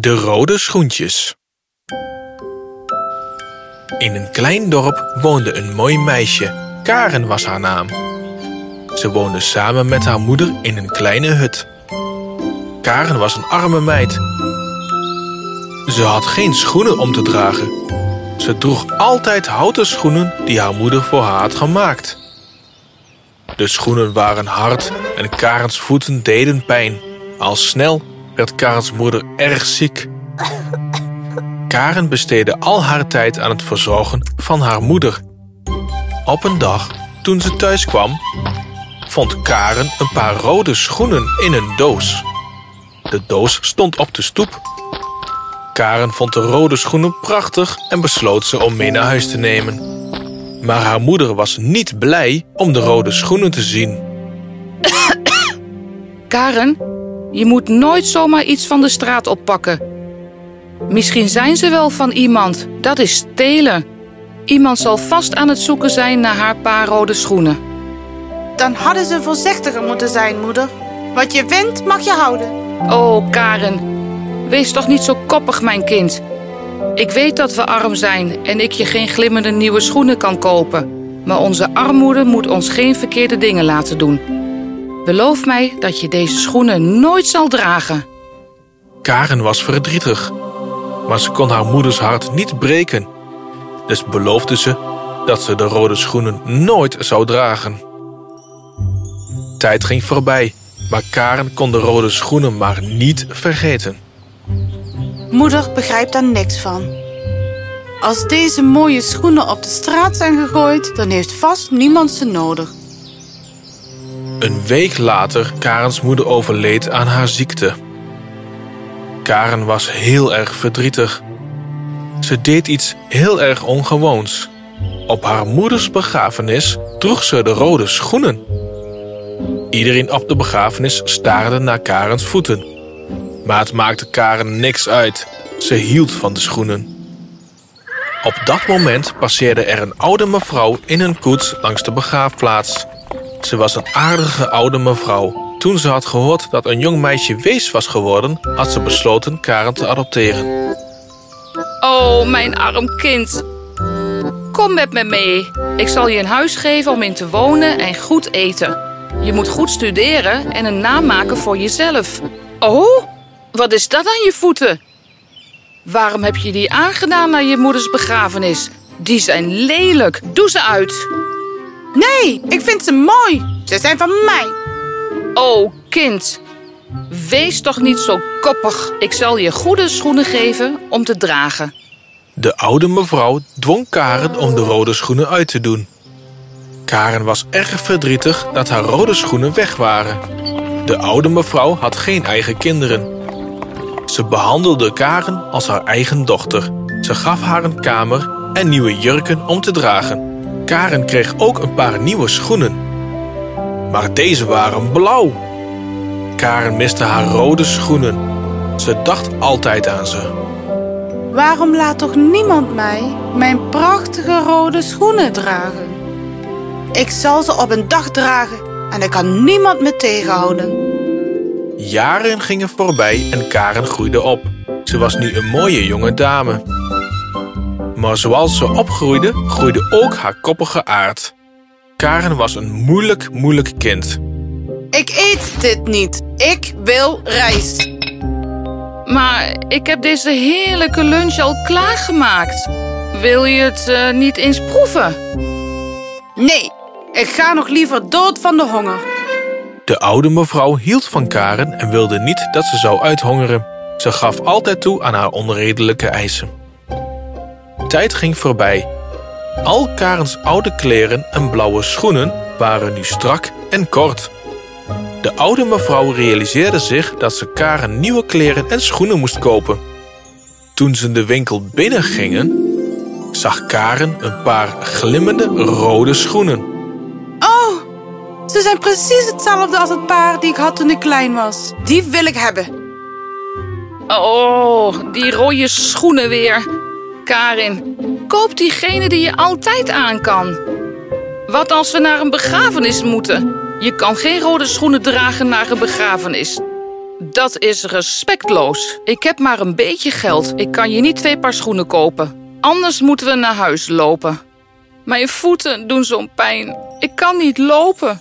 De rode schoentjes. In een klein dorp woonde een mooi meisje. Karen was haar naam. Ze woonde samen met haar moeder in een kleine hut. Karen was een arme meid. Ze had geen schoenen om te dragen. Ze droeg altijd houten schoenen die haar moeder voor haar had gemaakt. De schoenen waren hard en Karens voeten deden pijn. Al snel werd Karens moeder erg ziek. Karen besteedde al haar tijd aan het verzorgen van haar moeder. Op een dag, toen ze thuis kwam, vond Karen een paar rode schoenen in een doos. De doos stond op de stoep. Karen vond de rode schoenen prachtig en besloot ze om mee naar huis te nemen. Maar haar moeder was niet blij om de rode schoenen te zien. Karen, je moet nooit zomaar iets van de straat oppakken. Misschien zijn ze wel van iemand. Dat is stelen. Iemand zal vast aan het zoeken zijn naar haar paar rode schoenen. Dan hadden ze voorzichtiger moeten zijn, moeder. Wat je vindt, mag je houden. Oh, Karen, wees toch niet zo koppig, mijn kind. Ik weet dat we arm zijn en ik je geen glimmende nieuwe schoenen kan kopen. Maar onze armoede moet ons geen verkeerde dingen laten doen. Beloof mij dat je deze schoenen nooit zal dragen. Karen was verdrietig, maar ze kon haar moeders hart niet breken. Dus beloofde ze dat ze de rode schoenen nooit zou dragen. Tijd ging voorbij, maar Karen kon de rode schoenen maar niet vergeten. Moeder begrijpt daar niks van. Als deze mooie schoenen op de straat zijn gegooid, dan heeft vast niemand ze nodig. Een week later Karens moeder overleed aan haar ziekte. Karen was heel erg verdrietig. Ze deed iets heel erg ongewoons. Op haar moeders begrafenis droeg ze de rode schoenen. Iedereen op de begrafenis staarde naar Karens voeten. Maar het maakte Karen niks uit. Ze hield van de schoenen. Op dat moment passeerde er een oude mevrouw in een koets langs de begraafplaats. Ze was een aardige oude mevrouw. Toen ze had gehoord dat een jong meisje wees was geworden, had ze besloten Karen te adopteren. Oh, mijn arm kind. Kom met me mee. Ik zal je een huis geven om in te wonen en goed eten. Je moet goed studeren en een naam maken voor jezelf. Oh, wat is dat aan je voeten? Waarom heb je die aangedaan naar je moeders begrafenis? Die zijn lelijk. Doe ze uit. Nee, ik vind ze mooi. Ze zijn van mij. Oh, kind. Wees toch niet zo koppig. Ik zal je goede schoenen geven om te dragen. De oude mevrouw dwong Karen om de rode schoenen uit te doen. Karen was erg verdrietig dat haar rode schoenen weg waren. De oude mevrouw had geen eigen kinderen. Ze behandelde Karen als haar eigen dochter. Ze gaf haar een kamer en nieuwe jurken om te dragen. Karen kreeg ook een paar nieuwe schoenen. Maar deze waren blauw. Karen miste haar rode schoenen. Ze dacht altijd aan ze. Waarom laat toch niemand mij mijn prachtige rode schoenen dragen? Ik zal ze op een dag dragen en er kan niemand me tegenhouden. Jaren gingen voorbij en Karen groeide op. Ze was nu een mooie jonge dame. Maar zoals ze opgroeide, groeide ook haar koppige aard. Karen was een moeilijk, moeilijk kind. Ik eet dit niet. Ik wil rijst. Maar ik heb deze heerlijke lunch al klaargemaakt. Wil je het uh, niet eens proeven? Nee, ik ga nog liever dood van de honger. De oude mevrouw hield van Karen en wilde niet dat ze zou uithongeren. Ze gaf altijd toe aan haar onredelijke eisen. Tijd ging voorbij. Al Karens oude kleren en blauwe schoenen waren nu strak en kort. De oude mevrouw realiseerde zich dat ze Karen nieuwe kleren en schoenen moest kopen. Toen ze de winkel binnengingen, zag Karen een paar glimmende rode schoenen. Oh, ze zijn precies hetzelfde als het paar die ik had toen ik klein was. Die wil ik hebben. Oh, die rode schoenen weer. Karin, koop diegene die je altijd aan kan. Wat als we naar een begrafenis moeten? Je kan geen rode schoenen dragen naar een begrafenis. Dat is respectloos. Ik heb maar een beetje geld. Ik kan je niet twee paar schoenen kopen. Anders moeten we naar huis lopen. Mijn voeten doen zo'n pijn. Ik kan niet lopen.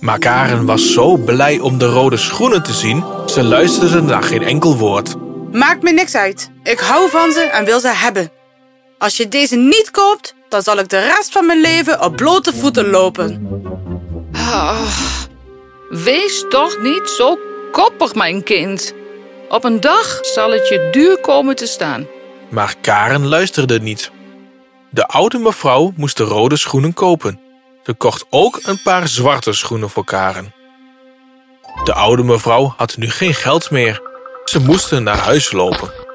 Maar Karen was zo blij om de rode schoenen te zien, ze luisterde naar geen enkel woord. Maakt me niks uit. Ik hou van ze en wil ze hebben. Als je deze niet koopt, dan zal ik de rest van mijn leven op blote voeten lopen. Ah, wees toch niet zo koppig, mijn kind. Op een dag zal het je duur komen te staan. Maar Karen luisterde niet. De oude mevrouw moest de rode schoenen kopen. Ze kocht ook een paar zwarte schoenen voor Karen. De oude mevrouw had nu geen geld meer. Ze moesten naar huis lopen.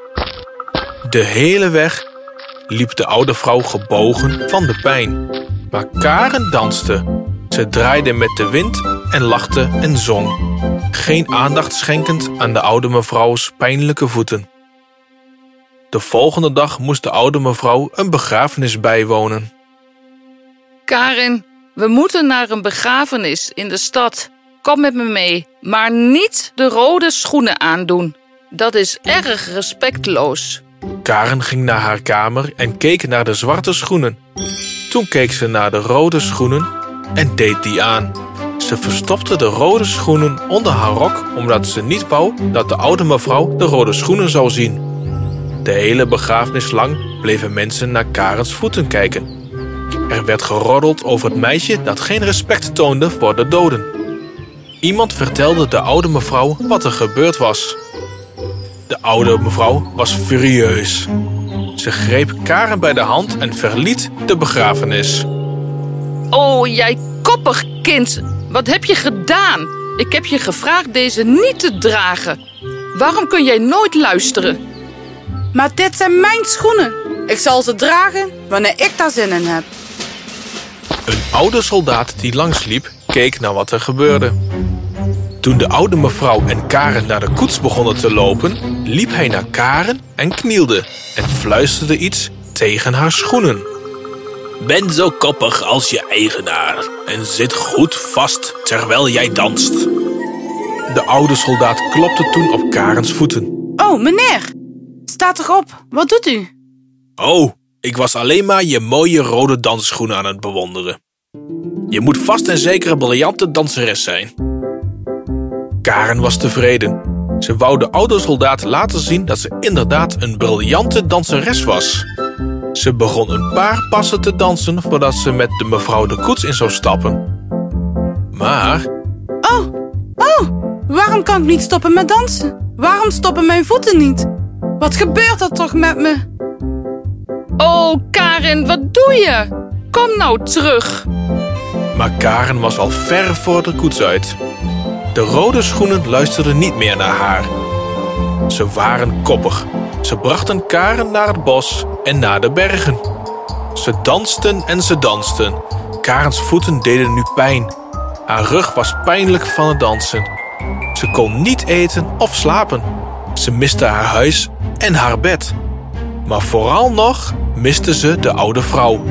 De hele weg liep de oude vrouw gebogen van de pijn. Maar Karen danste. Ze draaide met de wind en lachte en zong. Geen aandacht schenkend aan de oude mevrouws pijnlijke voeten. De volgende dag moest de oude mevrouw een begrafenis bijwonen. Karin, we moeten naar een begrafenis in de stad. Kom met me mee, maar niet de rode schoenen aandoen. Dat is erg respectloos. Karen ging naar haar kamer en keek naar de zwarte schoenen. Toen keek ze naar de rode schoenen en deed die aan. Ze verstopte de rode schoenen onder haar rok omdat ze niet wou dat de oude mevrouw de rode schoenen zou zien. De hele begrafenis lang bleven mensen naar Karens voeten kijken. Er werd geroddeld over het meisje dat geen respect toonde voor de doden. Iemand vertelde de oude mevrouw wat er gebeurd was. De oude mevrouw was furieus. Ze greep Karen bij de hand en verliet de begrafenis. Oh, jij koppig kind. Wat heb je gedaan? Ik heb je gevraagd deze niet te dragen. Waarom kun jij nooit luisteren? Maar dit zijn mijn schoenen. Ik zal ze dragen wanneer ik daar zin in heb. Een oude soldaat die langsliep, keek naar wat er gebeurde. Toen de oude mevrouw en Karen naar de koets begonnen te lopen, liep hij naar Karen en knielde en fluisterde iets tegen haar schoenen. Ben zo koppig als je eigenaar en zit goed vast terwijl jij danst. De oude soldaat klopte toen op Karens voeten. Oh, meneer. Sta toch op. Wat doet u? Oh, ik was alleen maar je mooie rode dansschoenen aan het bewonderen. Je moet vast en zeker een briljante danseres zijn. Karen was tevreden. Ze wou de oude soldaat laten zien dat ze inderdaad een briljante danseres was. Ze begon een paar passen te dansen voordat ze met de mevrouw de koets in zou stappen. Maar Oh, oh. Waarom kan ik niet stoppen met dansen? Waarom stoppen mijn voeten niet? Wat gebeurt er toch met me? Oh, Karin, wat doe je? Kom nou terug. Maar Karen was al ver voor de koets uit. De rode schoenen luisterden niet meer naar haar. Ze waren koppig. Ze brachten Karen naar het bos en naar de bergen. Ze dansten en ze dansten. Karens voeten deden nu pijn. Haar rug was pijnlijk van het dansen. Ze kon niet eten of slapen. Ze miste haar huis en haar bed. Maar vooral nog miste ze de oude vrouw.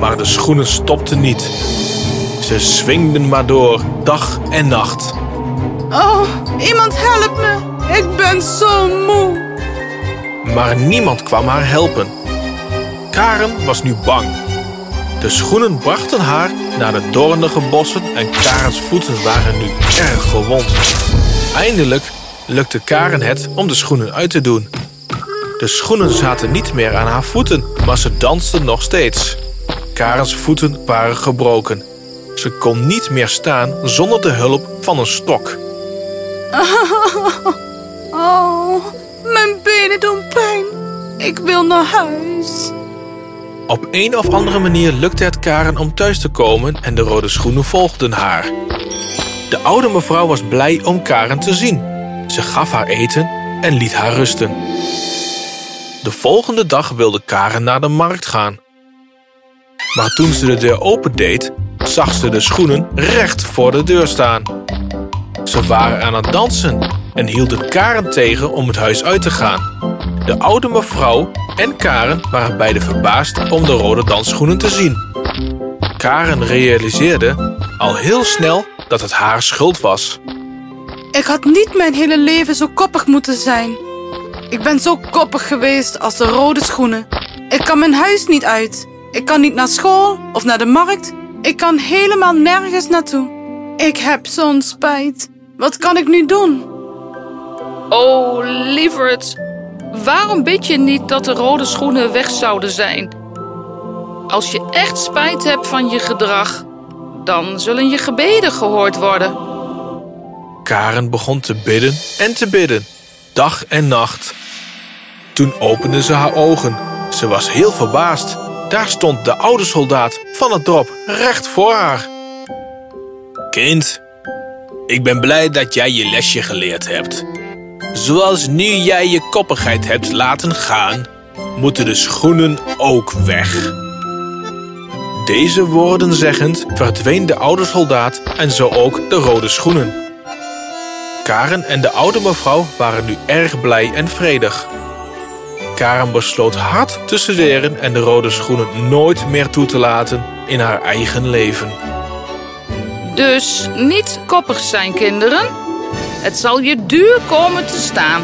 Maar de schoenen stopten niet. Ze swingden maar door, dag en nacht. Oh, iemand help me. Ik ben zo moe. Maar niemand kwam haar helpen. Karen was nu bang. De schoenen brachten haar naar de doornige bossen en Karens voeten waren nu erg gewond. Eindelijk lukte Karen het om de schoenen uit te doen. De schoenen zaten niet meer aan haar voeten, maar ze dansten nog steeds. Karens voeten waren gebroken. Ze kon niet meer staan zonder de hulp van een stok. Oh, mijn benen doen pijn. Ik wil naar huis. Op een of andere manier lukte het Karen om thuis te komen en de rode schoenen volgden haar. De oude mevrouw was blij om Karen te zien. Ze gaf haar eten en liet haar rusten. De volgende dag wilde Karen naar de markt gaan. Maar toen ze de deur opendeed, zag ze de schoenen recht voor de deur staan. Ze waren aan het dansen en hielden Karen tegen om het huis uit te gaan. De oude mevrouw en Karen waren beide verbaasd om de rode dansschoenen te zien. Karen realiseerde al heel snel dat het haar schuld was. Ik had niet mijn hele leven zo koppig moeten zijn. Ik ben zo koppig geweest als de rode schoenen. Ik kan mijn huis niet uit. Ik kan niet naar school of naar de markt. Ik kan helemaal nergens naartoe. Ik heb zo'n spijt. Wat kan ik nu doen? Oh, lieverd. Waarom bid je niet dat de rode schoenen weg zouden zijn? Als je echt spijt hebt van je gedrag, dan zullen je gebeden gehoord worden. Karen begon te bidden en te bidden, dag en nacht. Toen opende ze haar ogen. Ze was heel verbaasd. Daar stond de oude soldaat van het dorp recht voor haar. Kind, ik ben blij dat jij je lesje geleerd hebt. Zoals nu jij je koppigheid hebt laten gaan, moeten de schoenen ook weg. Deze woorden zeggend verdween de oude soldaat en zo ook de rode schoenen. Karen en de oude mevrouw waren nu erg blij en vredig. Karen besloot hard te studeren en de rode schoenen nooit meer toe te laten in haar eigen leven. Dus niet koppig zijn, kinderen. Het zal je duur komen te staan.